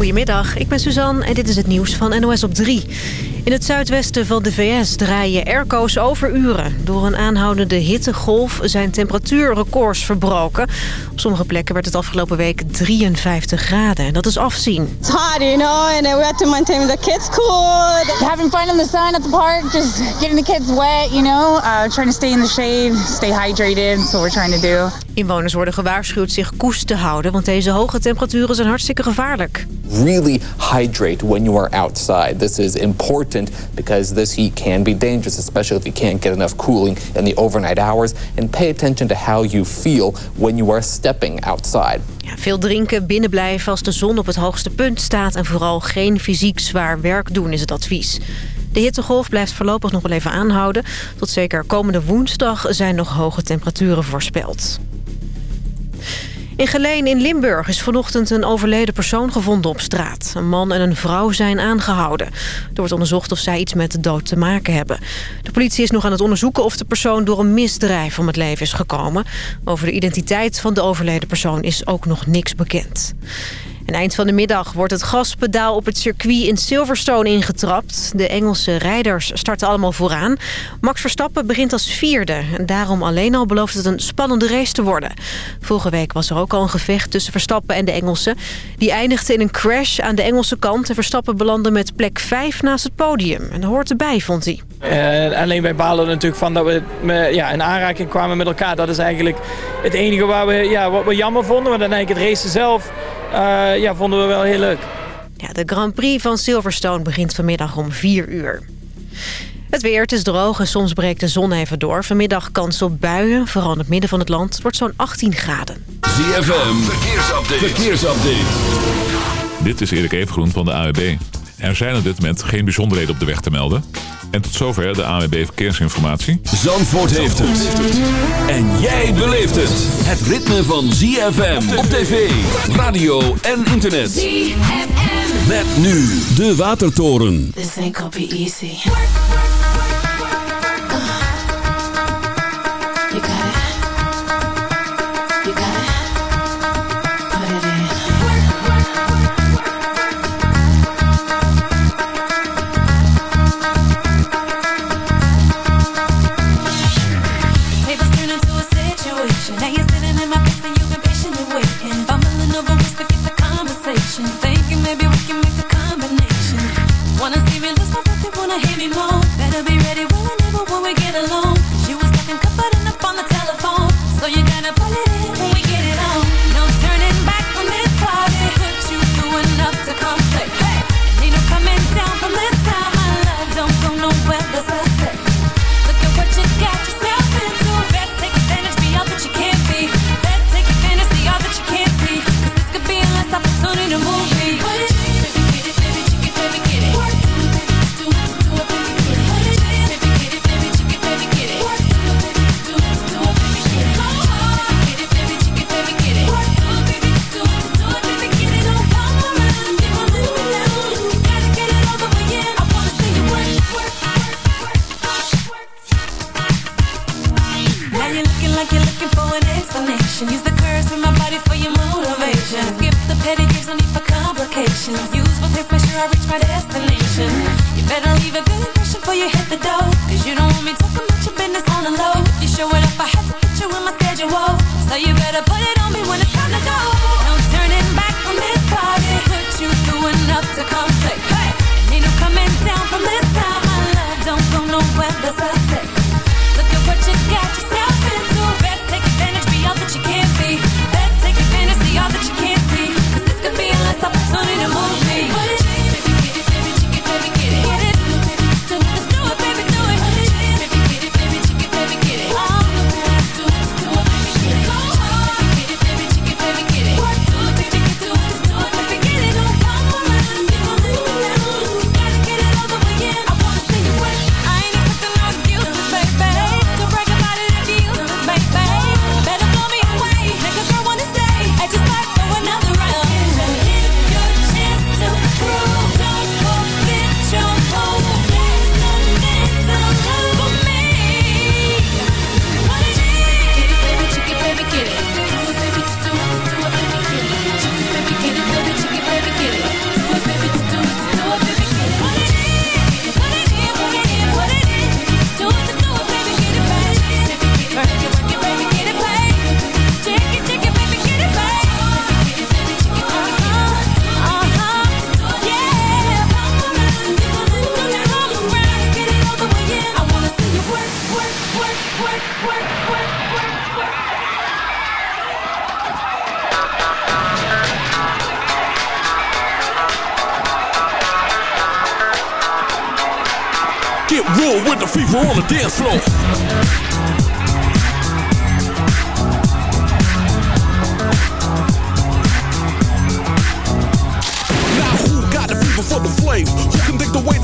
Goedemiddag, ik ben Suzanne en dit is het nieuws van NOS op 3. In het zuidwesten van de VS draaien airco's over uren. Door een aanhoudende hittegolf zijn temperatuurrecords verbroken. Op sommige plekken werd het afgelopen week 53 graden. En dat is afzien. It's hot, you know, and we have to maintain the kids cool. Having fun in the sun at the park, just getting the kids wet, you know. Uh, trying to stay in the shade, stay hydrated. That's what we're trying to do. Inwoners worden gewaarschuwd zich koest te houden... want deze hoge temperaturen zijn hartstikke gevaarlijk. Really hydrate when you are outside. This is important because this heat can be dangerous, especially if you can't get enough cooling in the overnight hours. And pay attention to how you feel when you are stepping outside. Ja, veel drinken, binnenblijven als de zon op het hoogste punt staat... en vooral geen fysiek zwaar werk doen is het advies. De hittegolf blijft voorlopig nog wel even aanhouden. Tot zeker komende woensdag zijn nog hoge temperaturen voorspeld. In Geleen in Limburg is vanochtend een overleden persoon gevonden op straat. Een man en een vrouw zijn aangehouden. Er wordt onderzocht of zij iets met de dood te maken hebben. De politie is nog aan het onderzoeken of de persoon door een misdrijf om het leven is gekomen. Over de identiteit van de overleden persoon is ook nog niks bekend. En eind van de middag wordt het gaspedaal op het circuit in Silverstone ingetrapt. De Engelse rijders starten allemaal vooraan. Max Verstappen begint als vierde. En daarom alleen al belooft het een spannende race te worden. Vorige week was er ook al een gevecht tussen Verstappen en de Engelsen. Die eindigde in een crash aan de Engelse kant. En Verstappen belandde met plek 5 naast het podium. En dat hoort erbij, vond hij. Uh, alleen wij balen natuurlijk van dat we ja, in aanraking kwamen met elkaar. Dat is eigenlijk het enige waar we, ja, wat we jammer vonden. Maar dan eigenlijk het racen zelf uh, ja, vonden we wel heel leuk. Ja, de Grand Prix van Silverstone begint vanmiddag om 4 uur. Het weer, het is droog en soms breekt de zon even door. Vanmiddag kans op buien, vooral in het midden van het land. Het wordt zo'n 18 graden. ZFM, verkeersupdate. verkeersupdate. Dit is Erik Evengroen van de AWB. Er zijn op dit moment geen bijzonderheden op de weg te melden. En tot zover de AWB Verkeersinformatie. Zandvoort heeft het. En jij beleeft het. Het ritme van ZFM op tv, radio en internet. ZFM. Met nu de Watertoren. This ain't gonna be easy. No need for complications. Use my taste, make sure I reach my destination. You better leave a good impression before you hit the door. Cause you don't want me talking about your business on the low. If you show it up, I have to put you in my schedule. So you better put it on me when it's time to go. No turning back from this party. Put you through enough to play. Hey, ain't no coming down from this time. My love don't go nowhere, Thank you.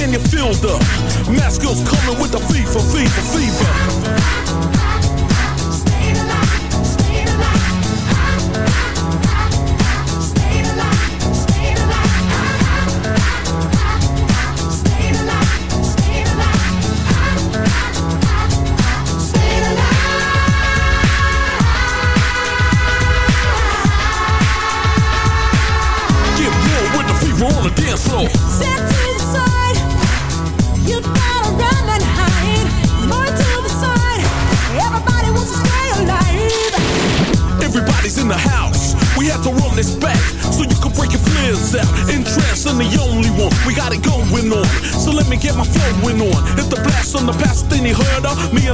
can you feel the mask skills coming with the fever, fever, fever?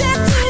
Floor.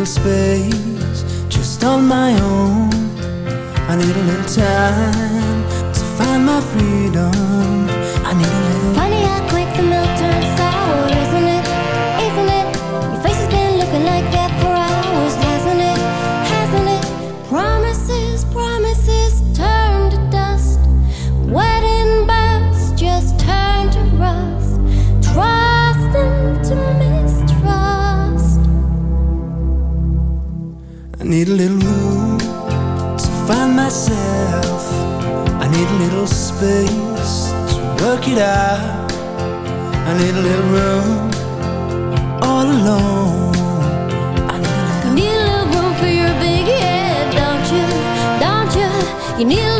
Little space just on my own. I need a little time to find my freedom. I need a little. Funny how quick the milk need a little room to find myself. I need a little space to work it out. I need a little room all alone. You need a little room for your big head, don't you? Don't? You need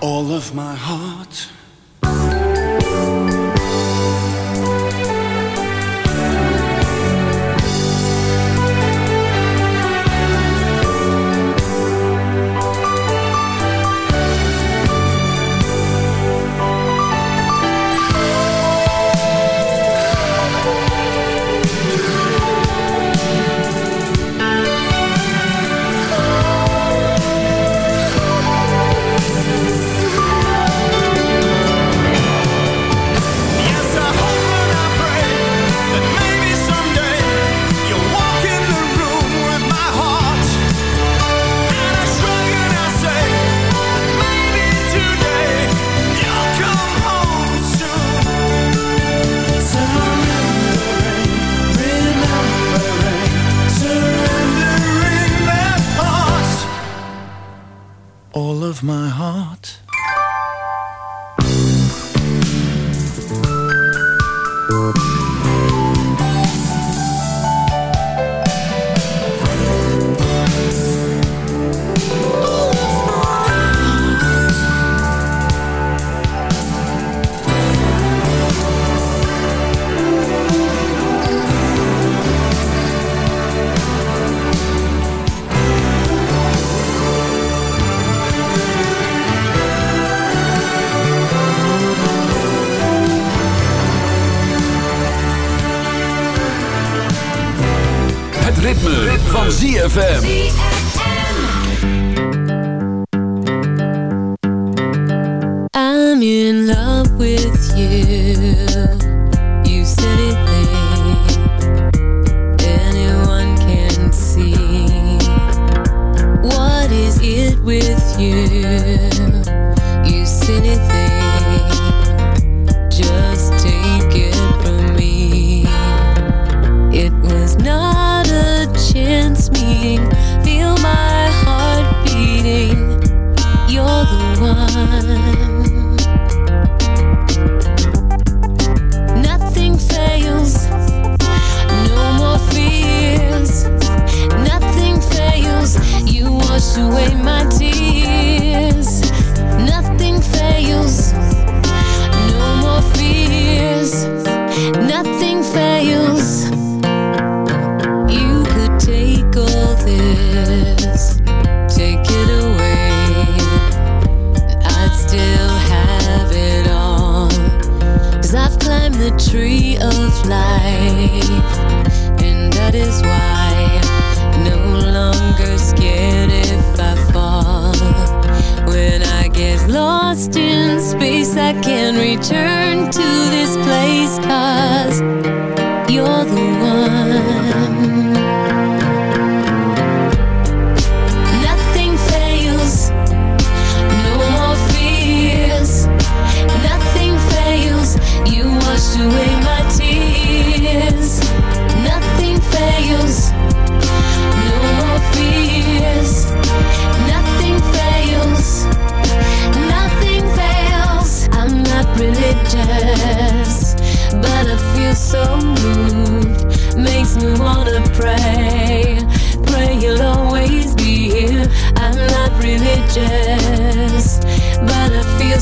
all of my heart. of my heart. ritme, ritme. van ZFM. I'm in love with you. You silly thing. Anyone can see. What is it with you?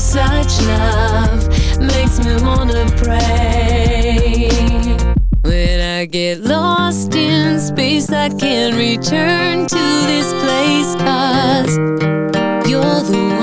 Such love makes me wanna pray. When I get lost in space, I can return to this place, cause you're the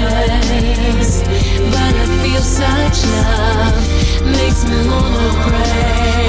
but I feel such love makes me wanna pray.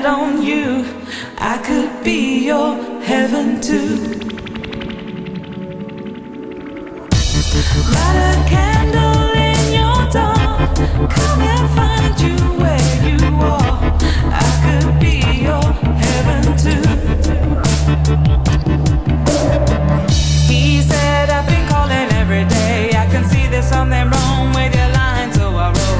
had on you, I could be your heaven too. Light a candle in your dark. Come and find you where you are. I could be your heaven too. He said, I've been calling every day. I can see there's something wrong with your line, so I wrote.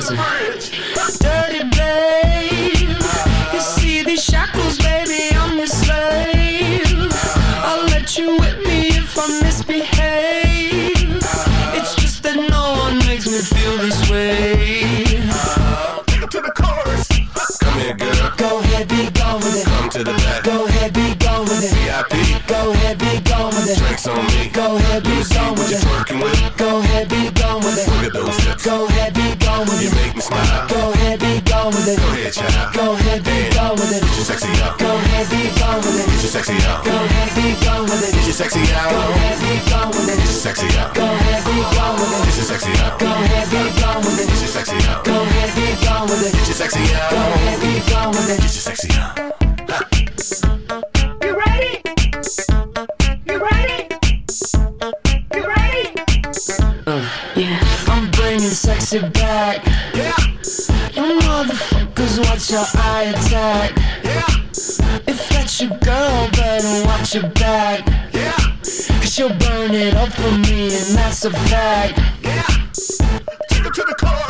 Take it to the bridge. Dirty babe. You see these shackles, baby, I'm your slave. I'll let you whip me if I misbehave. It's just that no one makes me feel this way. Take it to the chorus. Come here, girl. Go ahead, be gone with it. Come to the back. Go ahead, be gone with it. VIP. Go ahead, sexy out. Go ahead, be gone with it. Get your sexy out. Go ahead, be gone with it. Get your sexy out. Go ahead, be gone with it. Get your sexy out. Go ahead, be gone with it. Get your sexy out. Go ahead, be gone with it. Get your sexy out. Go ahead, be gone with it. Get your sexy out. You ready? You ready? You ready? Uh, yeah. I'm bringing sexy back. Yeah. You motherfuckers, watch your eye attack. Yeah. That's your better watch your back. Yeah. Cause she'll burn it up for me, and that's a fact. Yeah. Take it to the chorus.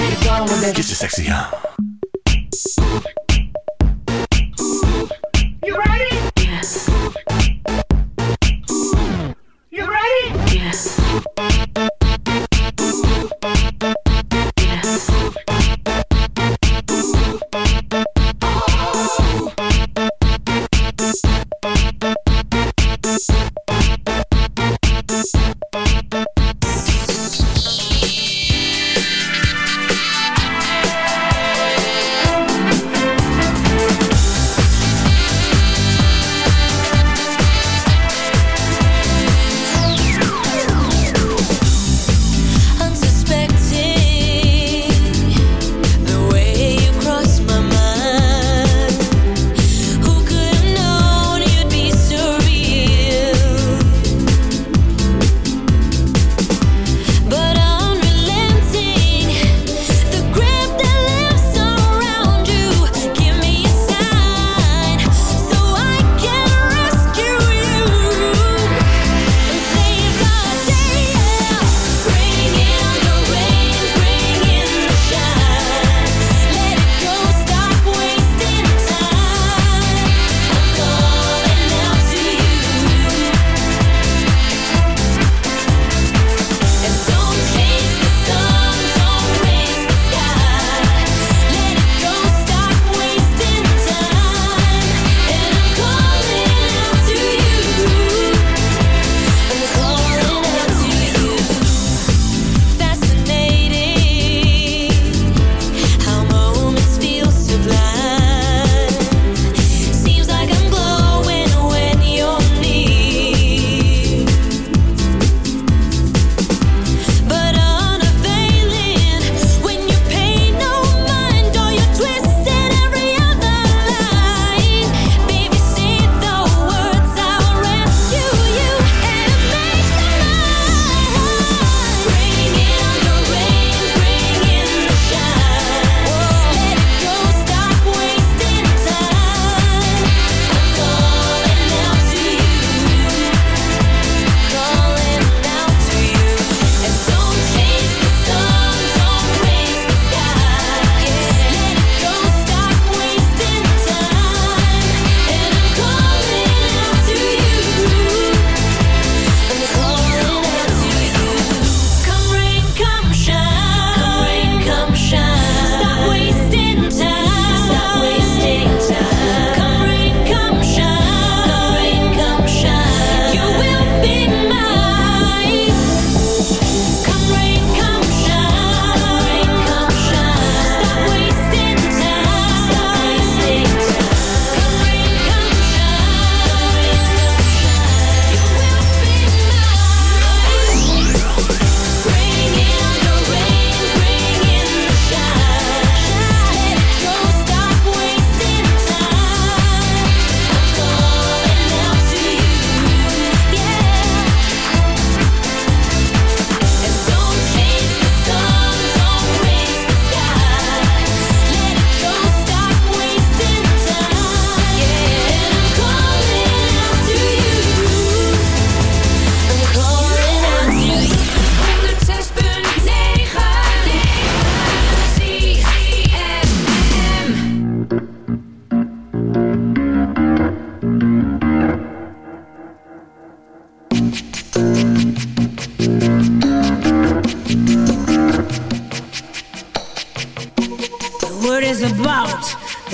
Get your sexy out.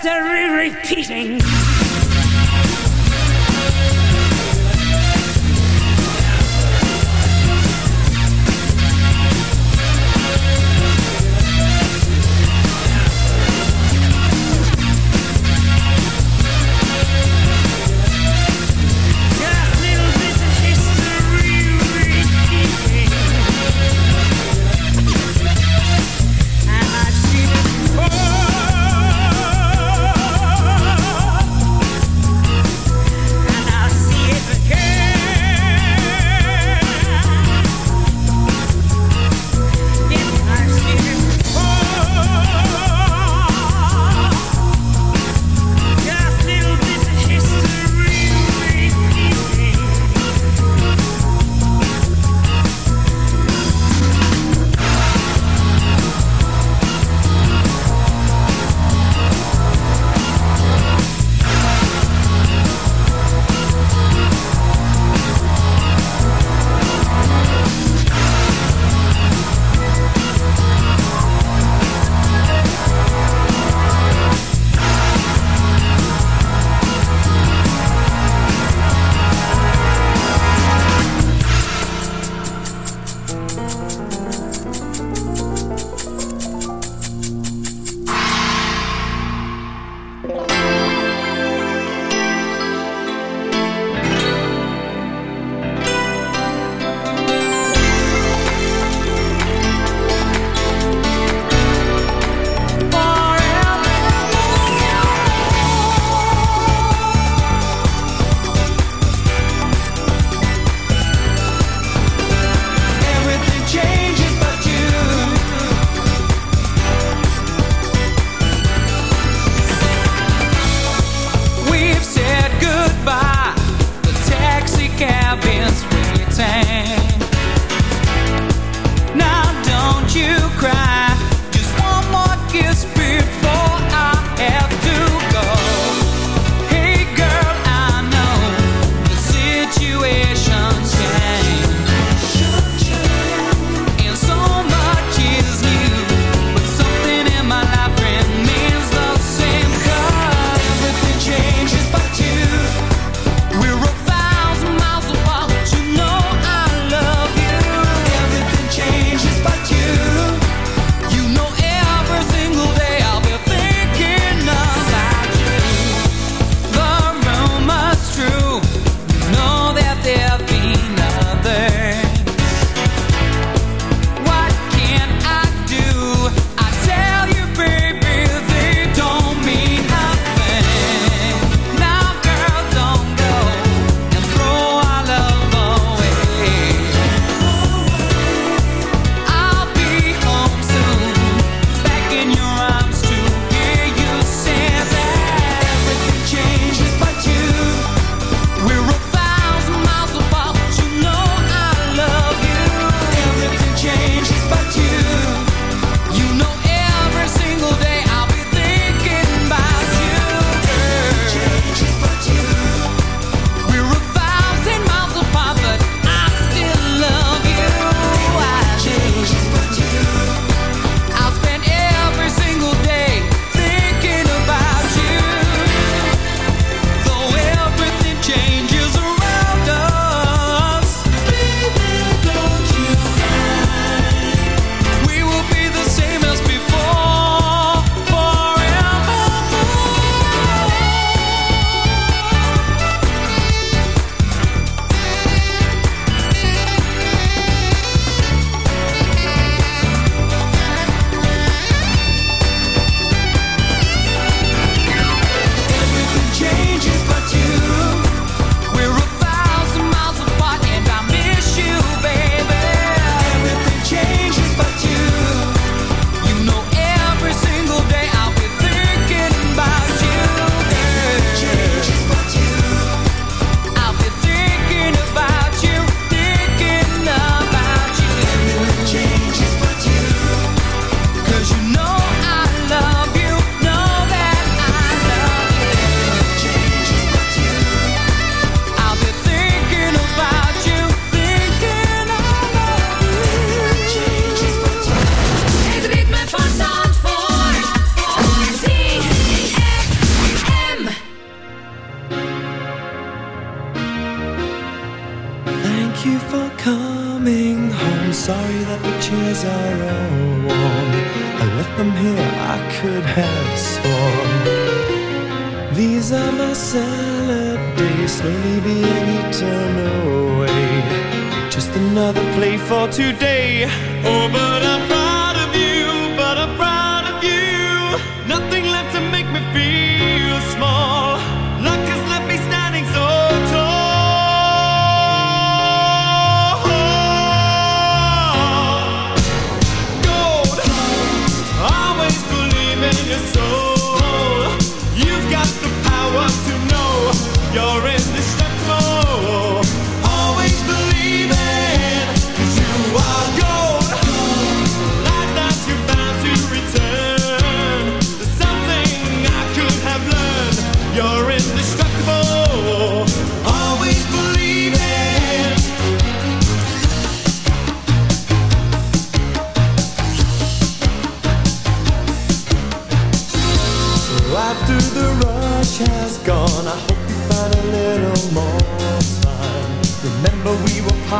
history repeating. Chairs are all warm. I left them here, I could have sworn. These are my salad days, slowly being eaten away. Just another play for today. Oh, but I'm